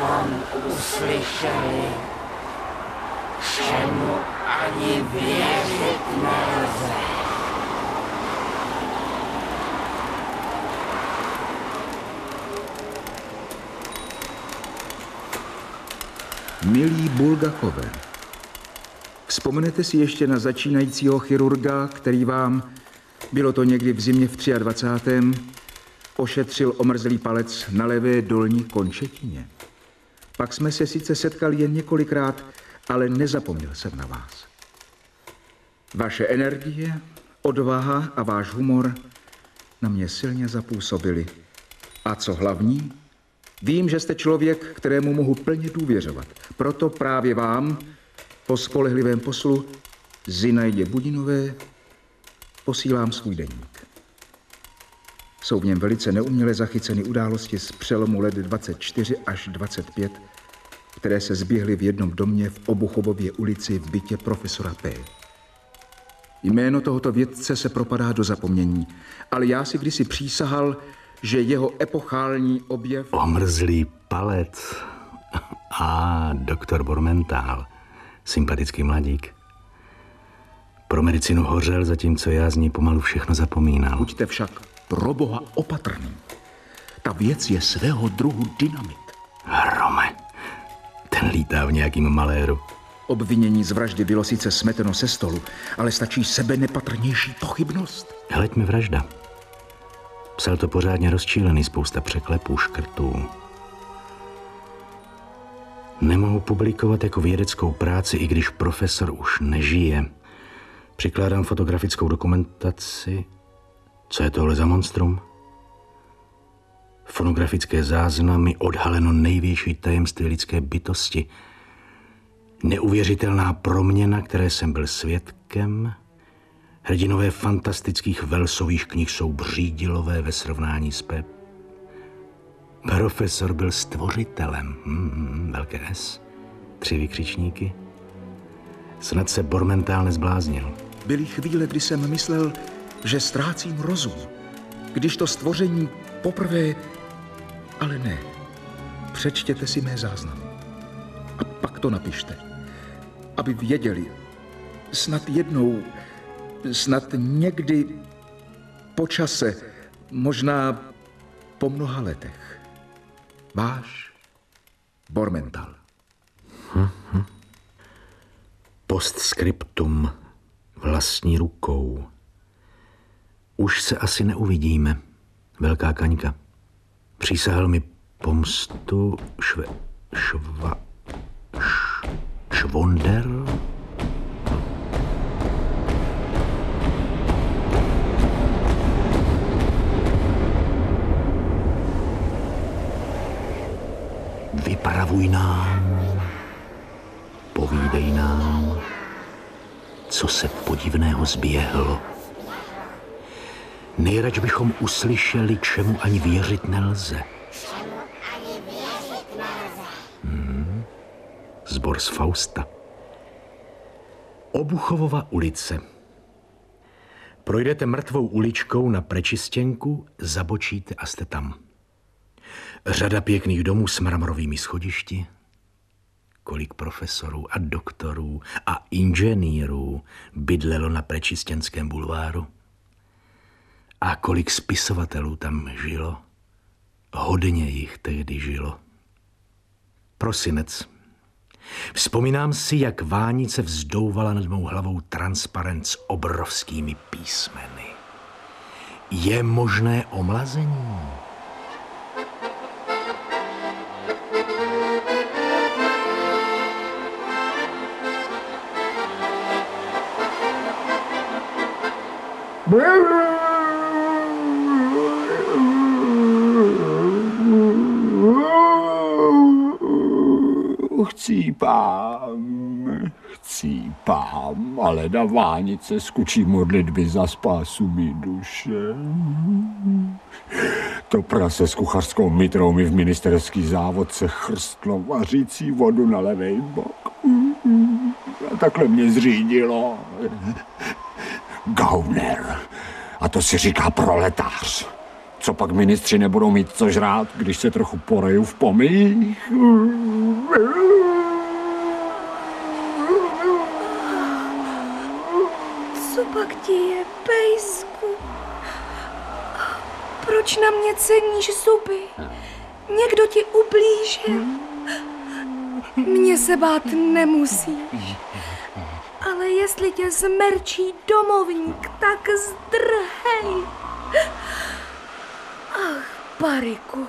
Nejráž bychom uslyšeli, čemu ani věřit nelze. Milí Bulgakové, vzpomenete si ještě na začínajícího chirurga, který vám, bylo to někdy v zimě v 23. ošetřil omrzlý palec na levé dolní končetině. Pak jsme se sice setkali jen několikrát, ale nezapomněl jsem na vás. Vaše energie, odvaha a váš humor na mě silně zapůsobili. A co hlavní, vím, že jste člověk, kterému mohu plně důvěřovat. Proto právě vám, po spolehlivém poslu Zinajdě Budinové, posílám svůj deník. Jsou v něm velice neuměle zachyceny události z přelomu let 24 až 25, které se zběhly v jednom domě v Obuchovově ulici v bytě profesora P. Jméno tohoto vědce se propadá do zapomnění, ale já si kdysi přísahal, že jeho epochální objev... Omrzlý palec a doktor Bormentál, sympatický mladík. Pro medicinu hořel, zatímco já z ní pomalu všechno zapomínal. Buďte však pro boha opatrný. Ta věc je svého druhu dynamit. Hrome, ten lítá v nějakým maléru. Obvinění z vraždy bylo sice smeteno se stolu, ale stačí sebe nepatrnější pochybnost. Hleďme vražda. Psal to pořádně rozčílený, spousta překlepů, škrtů. Nemohu publikovat jako vědeckou práci, i když profesor už nežije. Přikládám fotografickou dokumentaci. Co je tohle za monstrum? Fonografické záznamy odhaleno největší tajemství lidské bytosti. Neuvěřitelná proměna, které jsem byl svědkem. Hrdinové fantastických velsových knih jsou břídilové ve srovnání s Pep. Profesor byl stvořitelem. Hmm, velké S. Tři vykřičníky. Snad se Bormentál nezbláznil. Byly chvíle, kdy jsem myslel, že ztrácím rozum. Když to stvoření poprvé... Ale ne. Přečtěte si mé záznamy. A pak to napište. Aby věděli. Snad jednou, snad někdy po čase, možná po mnoha letech. Váš Bormental. Hm-hm. Postscriptum vlastní rukou. Už se asi neuvidíme, velká kaňka. Přísahal mi pomstu šve, šva, š, švonder? Vypravuj nám, povídej nám, co se podivného zběhlo. Nejrač bychom uslyšeli, čemu ani věřit nelze. Hmm. Zbor z Fausta. Obuchovova ulice. Projdete mrtvou uličkou na Prečistěnku, zabočíte a jste tam. Řada pěkných domů s mramorovými schodišti, kolik profesorů a doktorů a inženýrů bydlelo na Prečistěnském bulváru. A kolik spisovatelů tam žilo. Hodně jich tehdy žilo. Prosinec. Vzpomínám si, jak vánice vzdouvala nad mou hlavou transparent s obrovskými písmeny. Je možné omlazení? Chcípám, chcípám, ale na vánice skučí modlitby za spásu mý duše. To prase s kuchařskou mitrou mi v ministerský závodce chrstlo vařící vodu na levej bok. A takhle mě zřídilo. Gauner A to si říká proletář. Co pak ministři nebudou mít co žrát, když se trochu poreju v pomích? Co pak ti je, pejsku? Proč na mě ceníš zuby? Někdo ti ublížil? Mně se bát nemusíš. Ale jestli tě zmerčí domovník, tak zdrhej. Ach, Bariku,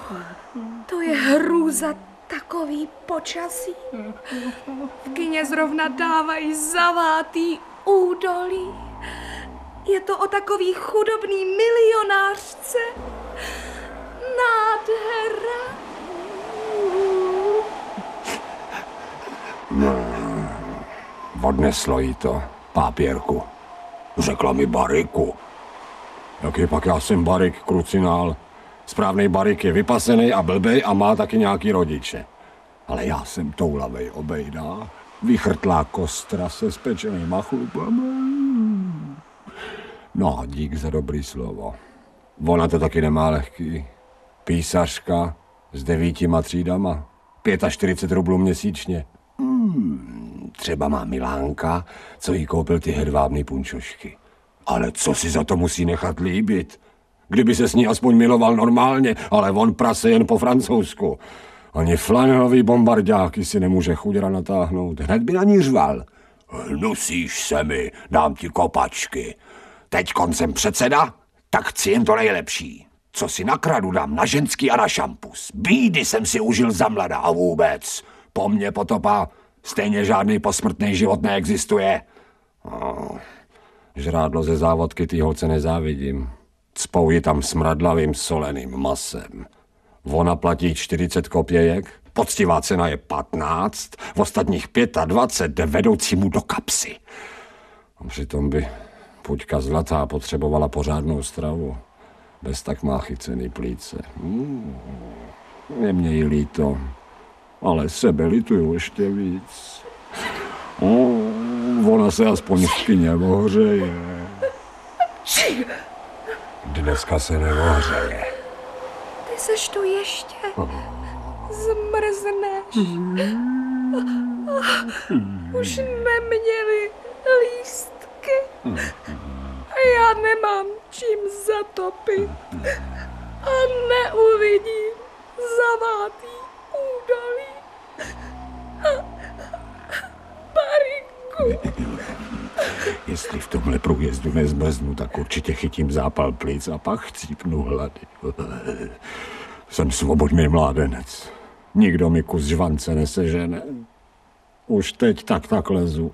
to je hrůza takový počasí. V kyně zrovna dávají zavátý údolí. Je to o takový chudobný milionářce. Nádhera. Odneslo jí to, pápěrku. Řekla mi Bariku. Jaký pak já jsem Barik, krucinál. Správný Barik je vypasený a blbej a má taky nějaký rodiče. Ale já jsem toulavej obejda, vychrtlá kostra se spečenýma chlubama. No, dík za dobrý slovo. Ona to taky nemá lehký. Písařka s devítima třídama. 45 rublů měsíčně. Hmm, třeba má Milánka, co jí koupil ty hedvábný punčošky. Ale co si za to musí nechat líbit? Kdyby se s ní aspoň miloval normálně, ale on prase jen po francouzsku. Ani flanelový bombardáky si nemůže chudra natáhnout. Hned by na ní řval. Hnusíš se mi, dám ti kopačky. Teď koncem předseda, tak chci jen to nejlepší. Co si nakradu dám na ženský a na šampus. Bídy jsem si užil za mlada a vůbec. Po mně potopa, stejně žádný posmrtný život neexistuje. Oh, žrádlo ze závodky ty holce nezávidím. Cpou ji tam smradlavým soleným masem. Ona platí 40 kopějek, poctivá cena je 15, v ostatních 25 jde vedoucímu do kapsy. A přitom by Puťka zlatá potřebovala pořádnou stravu. Bez tak má chycený plíce. Hmm. Je mě jí líto, ale sebe lituju ještě víc. Oh, ona se aspoň v kyně ohřeje. Dneska se neohřeje. Ty seš tu ještě. Zmrzneš. Už neměli lístky. A já nemám čím zatopit. A neuvidím zavátý údolí. Bariku. Jestli v tomhle průjezdu nezmrznu, tak určitě chytím zápal plic a pak chcípnu hlady. Jsem svobodný mládenec. Nikdo mi kus žvance nesežene. Už teď tak tak lezu.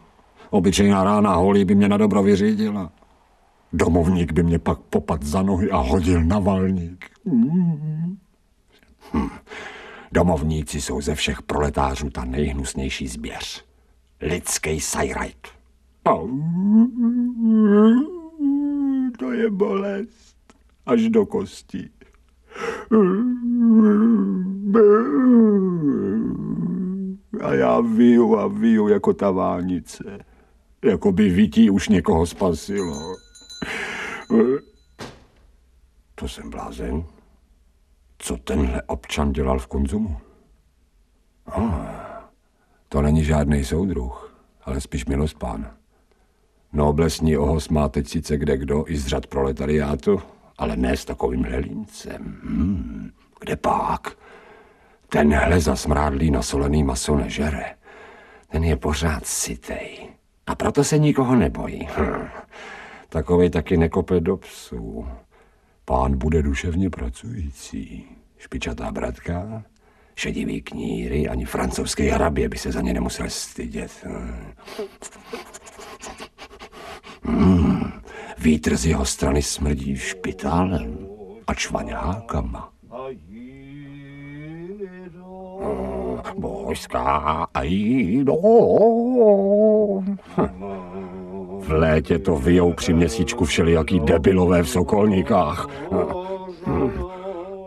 Obyčejná rána holí by mě na dobro vyřídila. Domovník by mě pak popad za nohy a hodil na valník. Hm. Domovníci jsou ze všech proletářů ta nejhnusnější zběř. Lidský sajrajt. Au. To je bolest. Až do kostí. A já viju a viju jako ta vánice. Jako by vytí už někoho spasilo. To jsem blázen. Co tenhle občan dělal v konzumu? Oh, to není žádný soudruh, ale spíš milospán. Noblesní ohos má teď sice kde kdo i z řad proletariátu, ale ne s takovým líncem. Hmm, kde pak? Tenhle zasmrádlý nasolený maso nežere. Ten je pořád sitej. A proto se nikoho nebojí. Hm. Takovej taky nekope do psů. Pán bude duševně pracující. Špičatá bratka, šedivý kníry, ani francouzský hrabě by se za ně nemusel stydět. Hmm. Vítr z jeho strany smrdí špitálem a čvaňákama. Božská jído. V létě to vyjou při měsíčku všelijaký debilové v sokolníkách.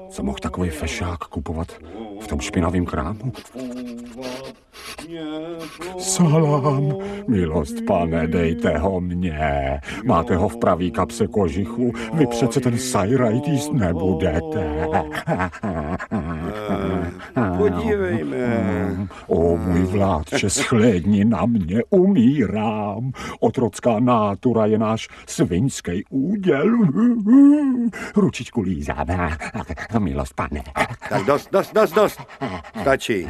Co mohl takový fešák kupovat v tom špinavém krámu? Salám, milost pane, dejte ho mně. Máte ho v pravý kapse kožichu, vy přece ten sajrajt jíst nebudete. Podívejme. O můj vládče, shlédni na mě, umírám. Otrocká nátura je náš svinský úděl. Ručičku lízáme, milost pane. Tak dost, dost, dost, dost. Stačí.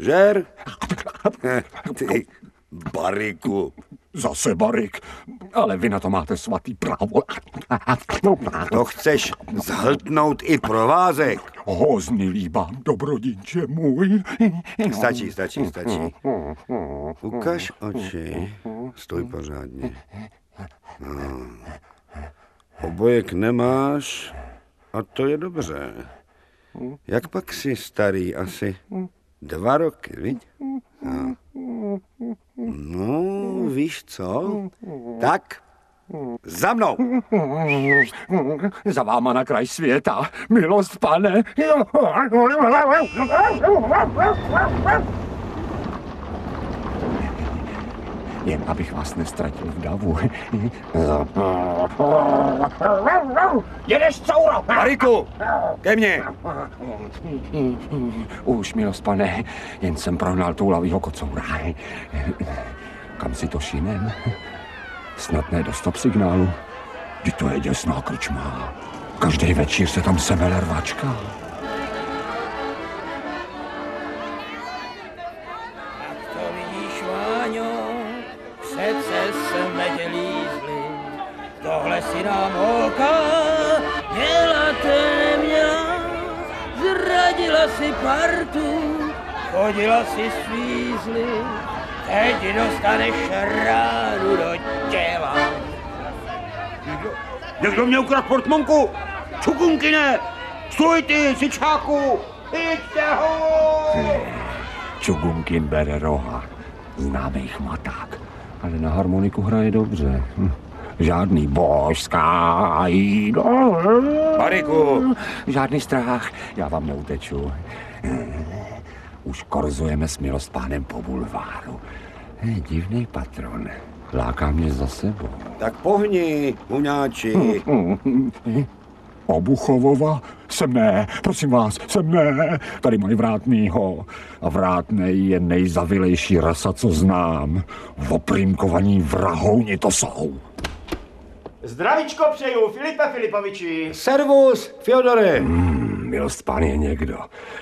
Žer? Ty bariku. Zase barik, ale vy na to máte svatý právo. To chceš zhltnout i provázek. Hozny líbám, dobrodinče můj. Stačí, stačí, stačí. Ukaž oči. Stoj pořádně. No. Obojek nemáš a to je dobře. Jak pak jsi starý? Asi dva roky, viď? No. no, víš co? Tak, za mnou. Za váma na kraj světa, milost pane. Jen abych vás nestratil v davu. Jedeš, couro! Bariku, ke mně. Už, milost pane, jen jsem prohnal toulavýho kocoura. Kam si to šinem? Snad ne do stop signálu. Kdy to je děsná krčma. Každý večer se tam semele rvačka. Si nám holka dělat neměla. Zradila si partu, chodila si svízli. Teď dostaneš ránu do těla. Někdo mě ukradl portmonku. Čukunkine, stůj ty, sičáku. Jďte ho! Čugunkin bere roha. Známý chmaták. Ale na harmoniku hraje dobře. Hm. Žádný božská jídlo. Bariku. Žádný strach, já vám neuteču. Už korzujeme s milostpánem po bulváru. Je divný patron. Láká mě za sebou. Tak pohni, huňáči. Obuchovova? Sem ne, prosím vás, sem ne. Tady mají vrátnýho. A vrátnej je nejzavilejší rasa, co znám. Voprinkovaní vrahouni to jsou. Zdravíčko přeju, Filipe Filipoviči. Servus, Fyodore. Milost pán je někdo.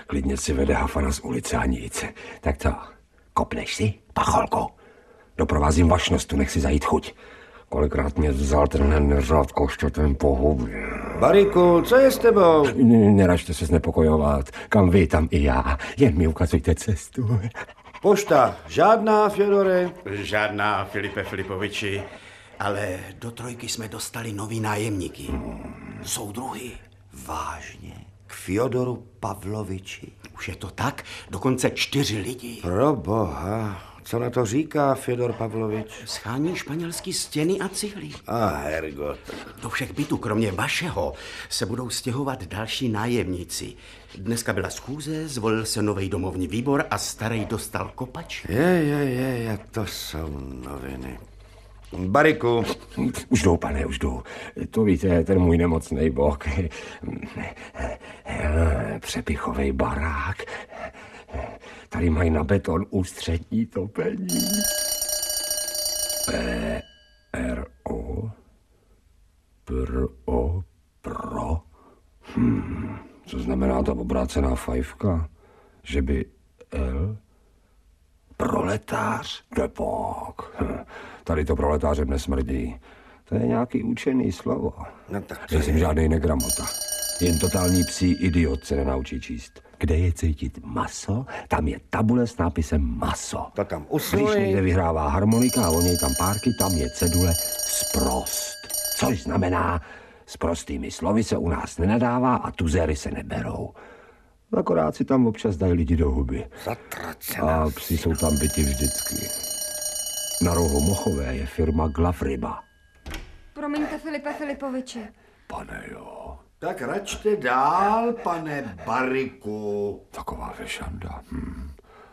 Klidně si vede hafana z ulice a nic. Tak to, kopneš si, pacholko? Doprovázím vašnostu, nech si zajít chuť. Kolikrát mě vzal ten neřád koštětem po hubě. Bariku, co je s tebou? N- Neražte se znepokojovat. Kam vy, tam i já. Jen mi ukazujte cestu. Pošta, žádná, Fyodore. Žádná, Filipe Filipoviči. Ale do trojky jsme dostali nový nájemníky. Soudruhy. Vážně. K Fyodoru Pavloviči. Už je to tak? Dokonce čtyři lidi. Pro boha, co na to říká Fyodor Pavlovič? Schání španělský stěny a cihly. A hergot. Do všech bytů, kromě vašeho, se budou stěhovat další nájemníci. Dneska byla schůze, zvolil se nový domovní výbor a starý dostal kopač. Je, je, je, je, to jsou noviny. Bariku, Už jdou, pane, už jdou. To víte, ten můj nemocný bok. Přepichovej barák. Tady mají na beton ústřední topení. P, R, O, Pr, O, Pro. Hmm, co znamená ta obrácená fajfka? Že by L, Proletář? Depok. Hm, Tady to proletářem nesmrdí. To je nějaký učený slovo. no tak to Nejsem žádný negramota. Jen totální psí idiot se nenaučí číst. Kde je cítit maso, tam je tabule s nápisem maso. To tam Když usnuj. někde vyhrává harmonika a o něj tam párky, tam je cedule sprost. Což znamená, s prostými slovy se u nás nenadává a tuzery se neberou. Akorát si tam občas dají lidi do huby. Zatracená. A psi jsou tam byti vždycky. Na rohu Mochové je firma Glavryba. Promiňte, Filipe Filipoviči. Pane jo, Tak račte dál, pane Bariku. taková vešanda. Hm.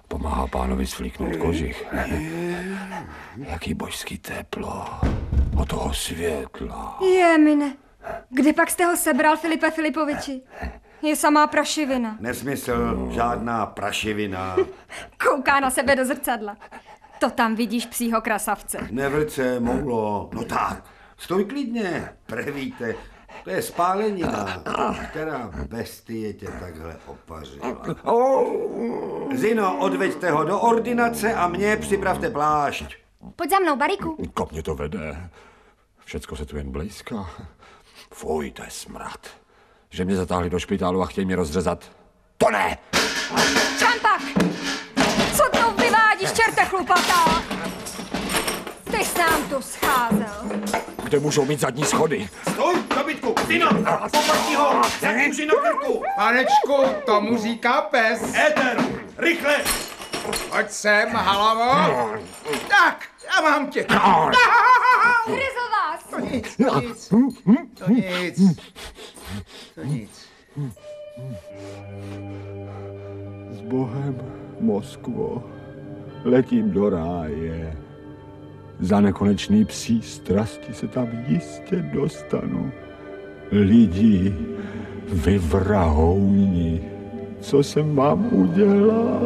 Pomáhá pánovi svlíknout kožich. Jaký božský teplo. O toho světla. Jemine. Kde pak jste ho sebral, Filipe Filipoviči? Je samá prašivina. Nesmysl, žádná prašivina. Kouká na sebe do zrcadla. To tam vidíš psího krasavce. Nevrce, moulo. No tak, stoj klidně. Prevíte, to je spálenina, která bestie tě takhle opařila. Zino, odveďte ho do ordinace a mě připravte plášť. Pojď za mnou, Bariku. Kam mě to vede? Všecko se tu jen blízká. Fuj, to je smrad. Že mě zatáhli do špitálu a chtějí mě rozřezat. To ne! Čantak! Co to vyvádíš, čerte chlupatá? Ty jsi nám tu scházel. Kde můžou mít zadní schody? Stoj, dobytku, Zino, popatrni ho, za kůži na krku. Panečku, tomu říká pes. Éter, rychle. Pojď sem, halavo. Tak, já mám tě. Hryzl vás! To nic, to nic. To nic. To nic. S Bohem, Moskvo. Letím do ráje. Za nekonečný psí strasti se tam jistě dostanu. Lidi, vy vrahouni, co jsem mám udělat?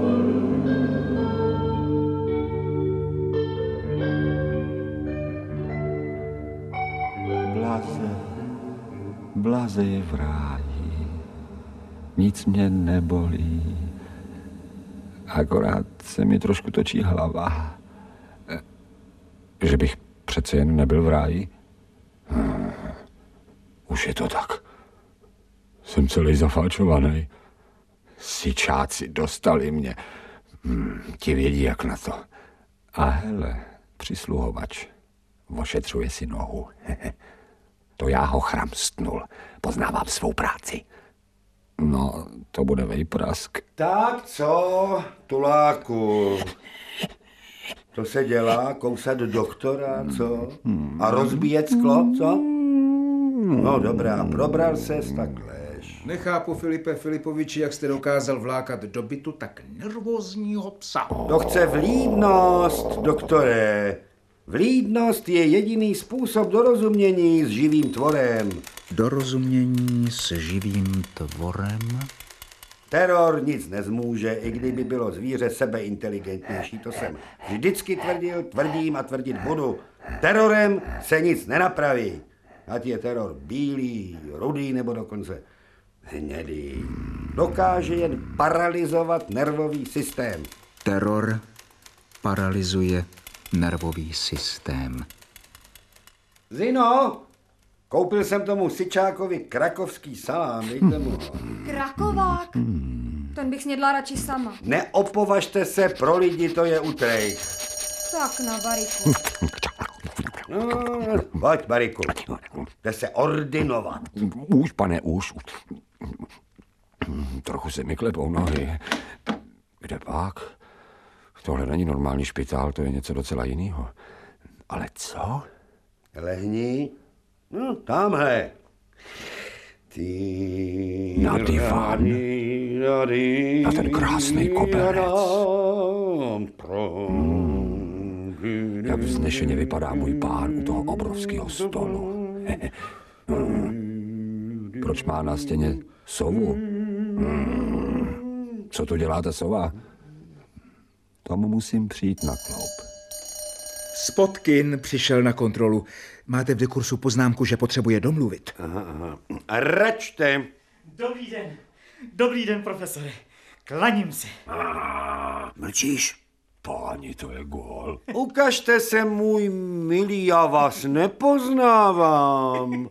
Blaze je v ráji, nic mě nebolí, akorát se mi trošku točí hlava. Že bych přece jen nebyl v ráji? Hmm, Už je to tak. Jsem celý zafáčovaný. Sičáci dostali mě. Hmm, ti vědí, jak na to. A hele, přisluhovač, ošetřuje si nohu. já ho chramstnul. Poznávám svou práci. No, to bude vejprask. Tak co, tuláku? To se dělá, kousat doktora, co? A rozbíjet sklo, co? No dobrá, probral ses, tak lež. Nechápu, Filipe Filipoviči, jak jste dokázal vlákat do bytu tak nervózního psa. To chce vlídnost, doktore. Vlídnost je jediný způsob dorozumění s živým tvorem. Dorozumění s živým tvorem? Teror nic nezmůže, i kdyby bylo zvíře sebeinteligentnější. To jsem vždycky tvrdil, tvrdím a tvrdit budu. Terorem se nic nenapraví. Ať je teror bílý, rudý nebo dokonce hnědý. Dokáže jen paralizovat nervový systém. Teror paralyzuje nervový systém. Zino, koupil jsem tomu Sičákovi krakovský salám, dejte mu ho. Krakovák? Ten bych snědla radši sama. Neopovažte se, pro lidi to je utrej. Tak na Bariku. No, pojď, Bariku, jde se ordinovat. Už, pane, už. Trochu se mi klepou nohy. Kde pak? Tohle není normální špitál, to je něco docela jiného. Ale co? Lehni. No, tamhle. Ty... Na divan. Na ten krásný koberec. Jak vznešeně vypadá můj pán u toho obrovského stolu. Proč má na stěně sovu? Hmm. Co tu dělá ta sova? Tomu musím přijít na kloup. Spotkin přišel na kontrolu. Máte v dekursu poznámku, že potřebuje domluvit. Aha, aha. A račte. Dobrý den. Dobrý den, profesore. Klaním se. Mlčíš? Páni, to je gól. Ukažte se, můj milý, já vás nepoznávám.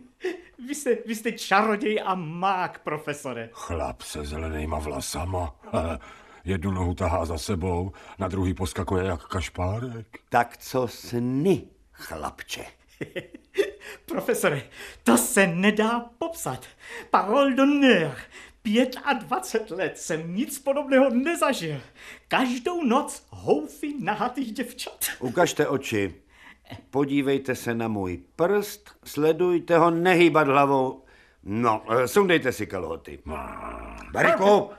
Vy jste, vy jste čaroděj a mák, profesore. Chlap se zelenýma vlasama. Jednu nohu tahá za sebou, na druhý poskakuje jak kašpárek. Tak co sny, chlapče? Profesore, to se nedá popsat. Parole d'honneur. 25 let jsem nic podobného nezažil. Každou noc houfy nahatých děvčat. Ukažte oči. Podívejte se na můj prst, sledujte ho, nehýbat hlavou. No, eh, sundejte si kalhoty. Bariku,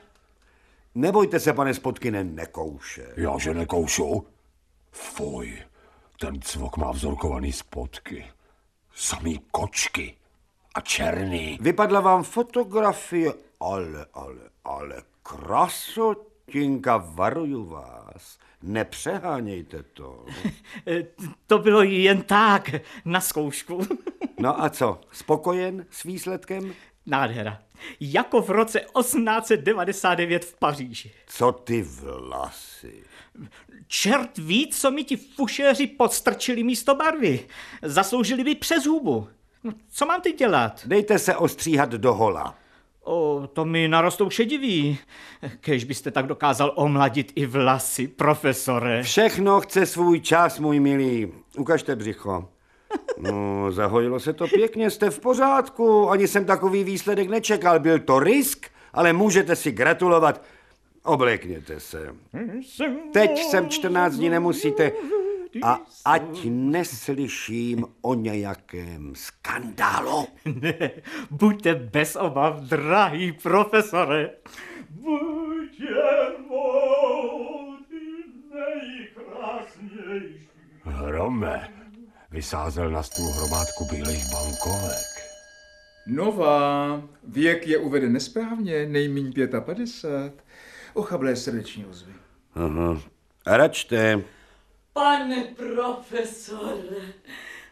Nebojte se, pane Spotkine, nekouše. Já, že nekoušu? Fuj, ten cvok má vzorkovaný spotky. Samý kočky. A černý. Vypadla vám fotografie, ale, ale, ale krasotinka, varuju vás. Nepřehánějte to. To bylo jen tak, na zkoušku. No a co, spokojen s výsledkem? Nádhera. Jako v roce 1899 v Paříži. Co ty vlasy? Čert ví, co mi ti fušéři podstrčili místo barvy. Zasloužili by přes hubu. No, co mám teď dělat? Dejte se ostříhat do hola. O, to mi narostou šediví. Kež byste tak dokázal omladit i vlasy, profesore. Všechno chce svůj čas, můj milý. Ukažte břicho. No, zahojilo se to pěkně, jste v pořádku. Ani jsem takový výsledek nečekal. Byl to risk, ale můžete si gratulovat. Oblékněte se. Teď sem 14 dní nemusíte. A ať neslyším o nějakém skandálu. Ne, buďte bez obav, drahý profesore. Buďte ty nejkrásnější. Hrome, vysázel na stůl hromádku bílých bankovek. Nová. Věk je uveden nesprávně, nejmíň 55. Ochablé srdeční ozvy. Aha. A račte, Pane profesore,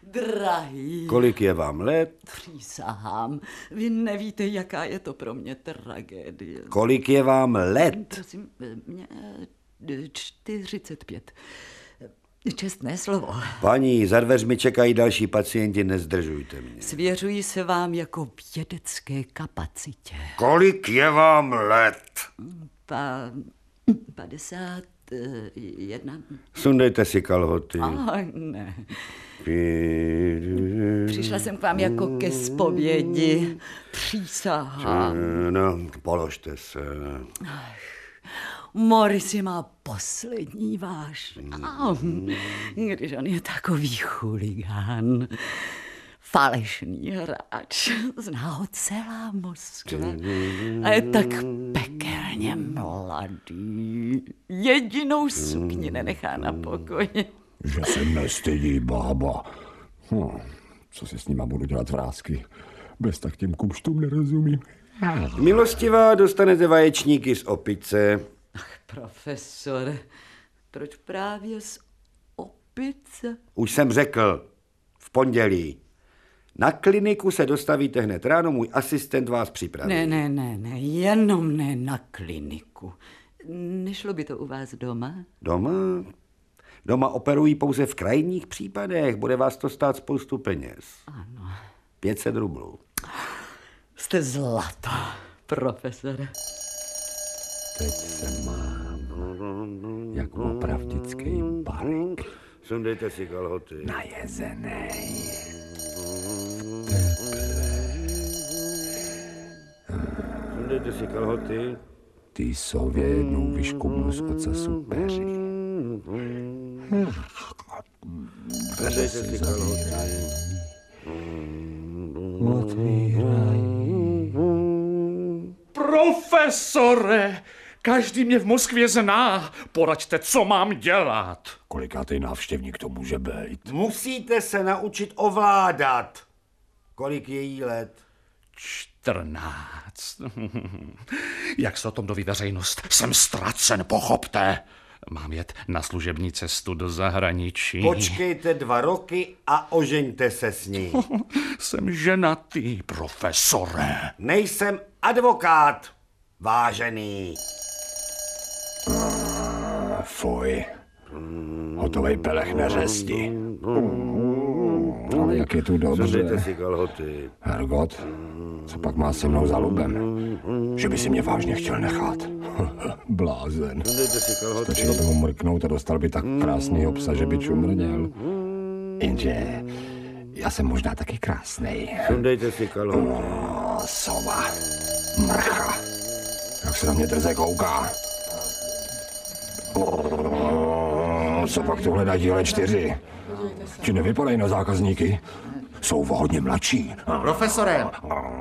drahý, kolik je vám let, přísahám, vy nevíte, jaká je to pro mě tragédie. kolik je vám let. Prosím, mě eh, 45. Čestné slovo. Paní, za dveřmi čekají další pacienti, nezdržujte mě. Svěřuji se vám jako vědecké kapacitě. Kolik je vám let? Pa, 51. Sundejte si kalhoty. A ne. Přišla jsem k vám jako ke zpovědi. Přísahám. No, položte se. Morisi má poslední váš. A, když on je takový chuligán. Falešný hráč. Zná ho celá Moskva. A je tak pekelně mladý. Jedinou sukni nenechá na pokoji. Že se nestydí bába. Hm, co si s nima budu dělat vrázky? Bez tak těm kumštům nerozumím. Milostivá, dostanete vaječníky z opice. Profesore, proč právě z opice? Už jsem řekl, v pondělí. Na kliniku se dostavíte hned ráno, můj asistent vás připraví. Ne, ne, ne, ne, jenom ne na kliniku. Nešlo by to u vás doma? Doma? Doma operují pouze v krajních případech. Bude vás to stát spoustu peněz. Ano. 500 rublů. Jste zlato, profesore. Teď se mám jako opravdický barek. Sundejte si kalhoty. Najezenej. Sundejte si kalhoty. Ty sově jednou vyškubnu z ocasu peři. Peře se zavírají. Otvírají. Profesore, každý mě v Moskvě zná. Poraďte, co mám dělat. Kolikátý návštěvník to může být? Musíte se naučit ovládat. Kolik je jí let? Čtrnáct. Jak se o tom doví veřejnost? Jsem ztracen, pochopte. Mám jet na služební cestu do zahraničí. Počkejte dva roky a ožeňte se s ní. Jsem ženatý, profesore. Nejsem advokát, vážený. Fuj. Hotovej pelech neřesti. Ale jak je tu dobře. Hergot, co pak má se mnou za lubem? Že by si mě vážně chtěl nechat. Blázen. Stačilo by mu mrknout a dostal by tak krásný obsa, že by čumrněl. Jenže já jsem možná taky krásnej. Sundejte si kalhoty. Sova. Mrcha. Jak se na mě drze kouká. Co pak tu hledá díle čtyři? Ti nevypadají na zákazníky? Jsou hodně mladší. Profesore,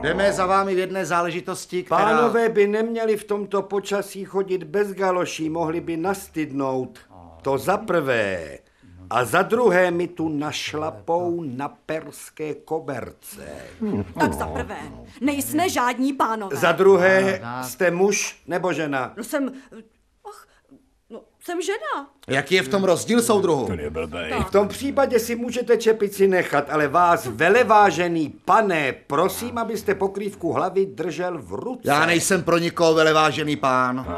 jdeme za vámi v jedné záležitosti, která... Pánové by neměli v tomto počasí chodit bez galoší, mohli by nastydnout. To za prvé. A za druhé mi tu našlapou na perské koberce. Tak za prvé, nejsme žádní pánové. Za druhé, jste muž nebo žena? No jsem... Jsem žena. Jaký je v tom rozdíl, soudruhu? Ten je blbej. V tom případě si můžete čepici nechat, ale vás, velevážený pane, prosím, abyste pokrývku hlavy držel v ruce. Já nejsem pro nikoho velevážený pán.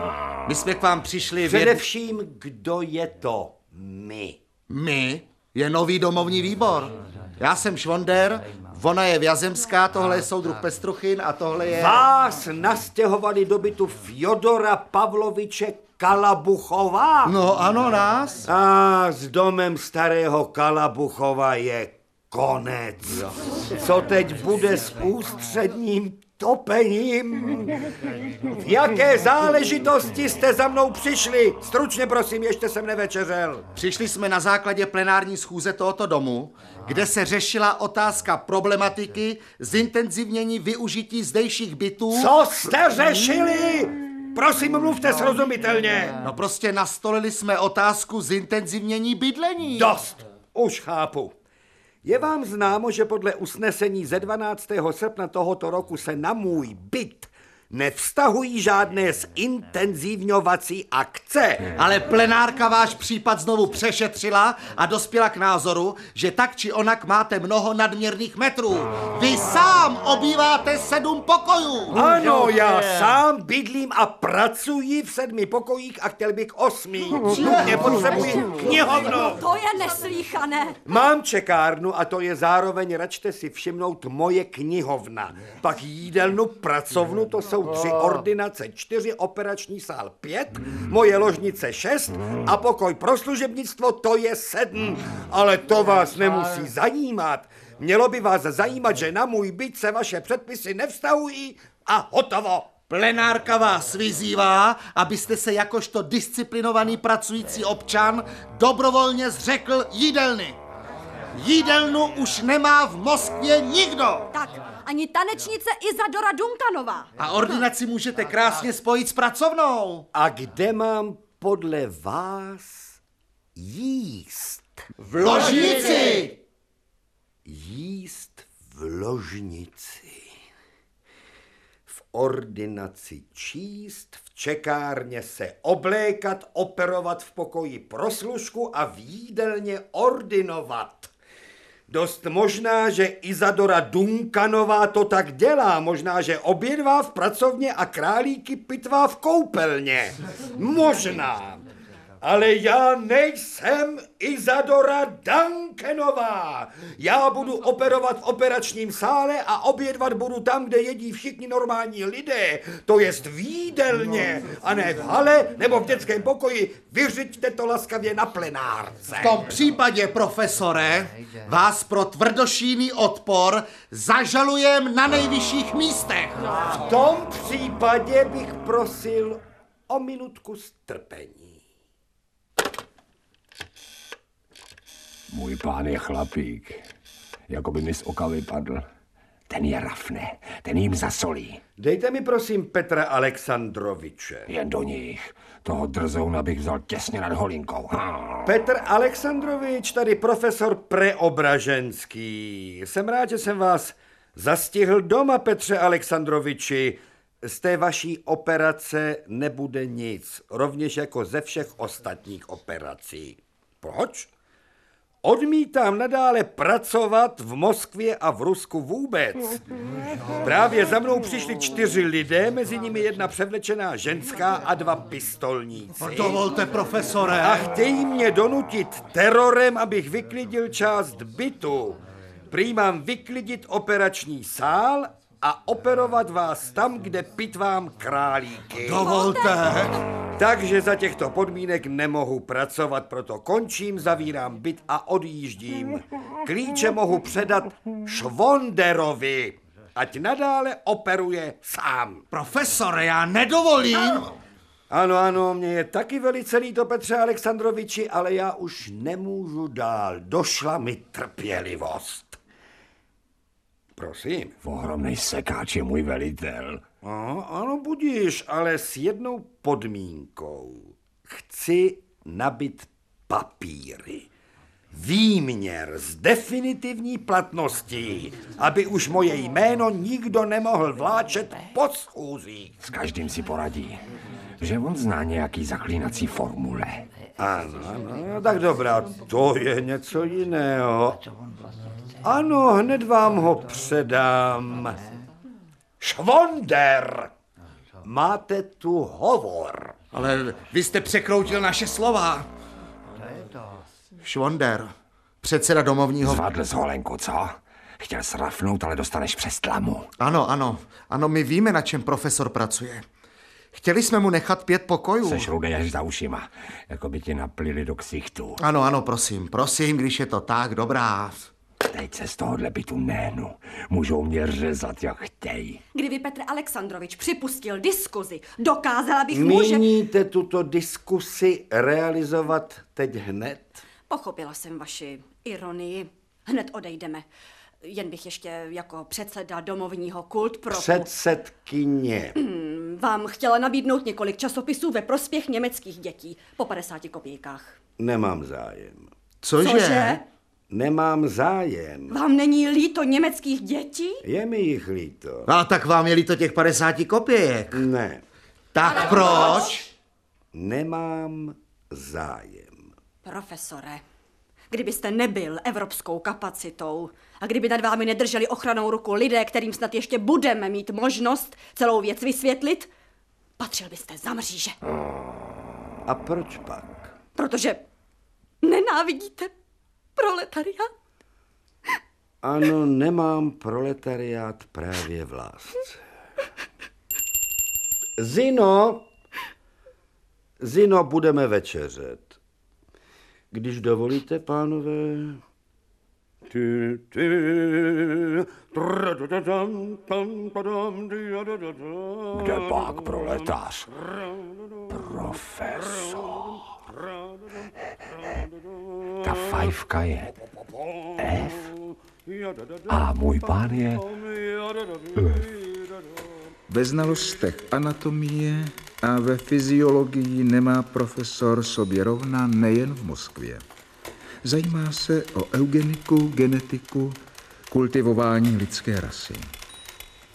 My jsme k vám přišli v jed... Především, kdo je to? My. My? Je nový domovní výbor. Já jsem Švonder, ona je Vjazemská, tohle je soudruh Pestruchin a tohle je... Vás nastěhovali do bytu Fjodora Pavloviče Kalabuchova? No ano, nás. A s domem starého Kalabuchova je konec. Co teď bude s ústředním topením? V jaké záležitosti jste za mnou přišli? Stručně prosím, ještě jsem nevečeřel. Přišli jsme na základě plenární schůze tohoto domu, kde se řešila otázka problematiky zintenzivnění využití zdejších bytů. Co jste řešili? Prosím, mluvte srozumitelně. No prostě nastolili jsme otázku zintenzivnění bydlení. Dost, už chápu. Je vám známo, že podle usnesení ze 12. srpna tohoto roku se na můj byt nevztahují žádné zintenzivňovací akce. Ale plenárka váš případ znovu přešetřila a dospěla k názoru, že tak či onak máte mnoho nadměrných metrů. Vy sám obýváte sedm pokojů. Ano, já sám bydlím a pracuji v sedmi pokojích a chtěl bych osmý. Nutně potřebuji knihovnu. To je neslíchané. Mám čekárnu a to je zároveň, račte si všimnout, moje knihovna. Pak jídelnu, pracovnu, to jsou tři ordinace, čtyři operační sál, pět, moje ložnice šest a pokoj pro služebnictvo, to je sedm. Ale to vás nemusí zajímat. Mělo by vás zajímat, že na můj byt se vaše předpisy nevztahují a hotovo. Plenárka vás vyzývá, abyste se jakožto disciplinovaný pracující občan dobrovolně zřekl jídelny. Jídelnu už nemá v Moskvě nikdo. Tak, ani tanečnice Izadora Dunkanová. A ordinaci můžete krásně spojit s pracovnou. A kde mám podle vás jíst? V ložnici! Jíst v ložnici. V ordinaci číst, v čekárně se oblékat, operovat v pokoji pro služku a v jídelně ordinovat. Dost možná, že Izadora Dunkanová to tak dělá. Možná, že obědvá v pracovně a králíky pitvá v koupelně. Možná. Ale já nejsem Izadora Duncanová. Já budu operovat v operačním sále a obědvat budu tam, kde jedí všichni normální lidé. To jest v jídelně, a ne v hale nebo v dětském pokoji. Vyřiďte to laskavě na plenárce. V tom případě, profesore, vás pro tvrdošíný odpor zažalujem na nejvyšších místech. V tom případě bych prosil o minutku strpení. Můj pán je chlapík. Jako by mi z oka vypadl. Ten je rafne, ten jim zasolí. Dejte mi prosím Petra Alexandroviče. Jen do nich. Toho drzouna bych vzal těsně nad holinkou. Ha. Petr Alexandrovič, tady profesor Preobraženský. Jsem rád, že jsem vás zastihl doma, Petře Alexandroviči. Z té vaší operace nebude nic, rovněž jako ze všech ostatních operací. Proč? Odmítám nadále pracovat v Moskvě a v Rusku vůbec. Právě za mnou přišli čtyři lidé, mezi nimi jedna převlečená ženská a dva pistolníci. Dovolte, profesore. A chtějí mě donutit terorem, abych vyklidil část bytu. Prý mám vyklidit operační sál a operovat vás tam, kde pitvám králíky. Dovolte. Takže za těchto podmínek nemohu pracovat, proto končím, zavírám byt a odjíždím. Klíče mohu předat Švonderovi, ať nadále operuje sám. Profesore, já nedovolím. Ano, ano, mě je taky velice líto, Petře Alexandroviči, ale já už nemůžu dál. Došla mi trpělivost. Prosím. Ohromnej sekáč je můj velitel. No, ano, budíš, ale s jednou podmínkou. Chci nabit papíry. Výměr s definitivní platností, aby už moje jméno nikdo nemohl vláčet pod schůzí. S každým si poradí, že on zná nějaký zaklínací formule. Ano, ano, tak dobrá, to je něco jiného. Ano, hned vám ho předám. Švonder! Máte tu hovor. Ale vy jste překroutil naše slova. Švonder, předseda domovního... Zvadl z holenku, co? Chtěl srafnout, ale dostaneš přes tlamu. Ano, ano, ano, my víme, na čem profesor pracuje. Chtěli jsme mu nechat pět pokojů. Seš rudej až za ušima, jako by ti naplili do ksichtu. Ano, ano, prosím, prosím, když je to tak, dobrá. Teď se z tohohle bytu nénu. Můžou mě řezat, jak chtějí. Kdyby Petr Alexandrovič připustil diskuzi, dokázala bych mu, že... Míníte tuto diskusi realizovat teď hned? Pochopila jsem vaši ironii. Hned odejdeme. Jen bych ještě jako předseda domovního kult pro... Předsedkyně. Vám chtěla nabídnout několik časopisů ve prospěch německých dětí po 50 kopíkách. Nemám zájem. Cože? Cože? Nemám zájem. Vám není líto německých dětí? Je mi jich líto. A tak vám je líto těch 50 kopějek. Ne. Tak proč? Nemám zájem. Profesore, kdybyste nebyl evropskou kapacitou a kdyby nad vámi nedrželi ochranou ruku lidé, kterým snad ještě budeme mít možnost celou věc vysvětlit, patřil byste za mříže. A proč pak? Protože nenávidíte proletariat. Ano, nemám proletariát právě v lásce. Zino, Zino, budeme večeřet. Když dovolíte, pánové. Kde pak proletář? Profesor. Ta fajfka je F a můj pán je Ve znalostech anatomie a ve fyziologii nemá profesor sobě rovna nejen v Moskvě. Zajímá se o eugeniku, genetiku, kultivování lidské rasy.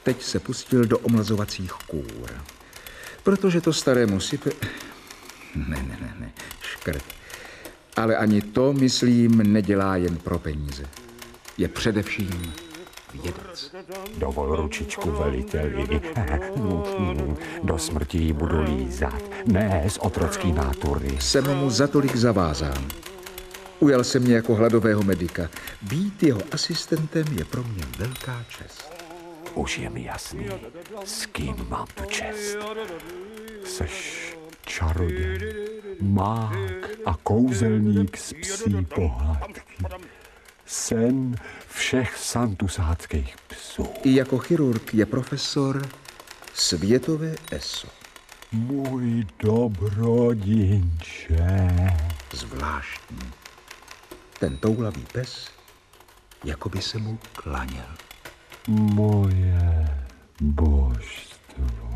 Teď se pustil do omlazovacích kůr. Protože to starému sype... Ne, ne, ne, ne, škrt. Ale ani to, myslím, nedělá jen pro peníze. Je především vědec. Dovol ručičku veliteli. Do smrti ji budu lízat. Ne z otrocký nátury. Jsem mu za tolik zavázán. Ujal se mě jako hladového medika. Být jeho asistentem je pro mě velká čest. Už je mi jasný, s kým mám tu čest. Seš čaroděj, mák a kouzelník z psí pohádky. Sen všech santusáckých psů. I jako chirurg je profesor světové ESO. Můj dobrodinče. Zvláštní. Ten toulavý pes, jako by se mu klaněl. Moje božstvo.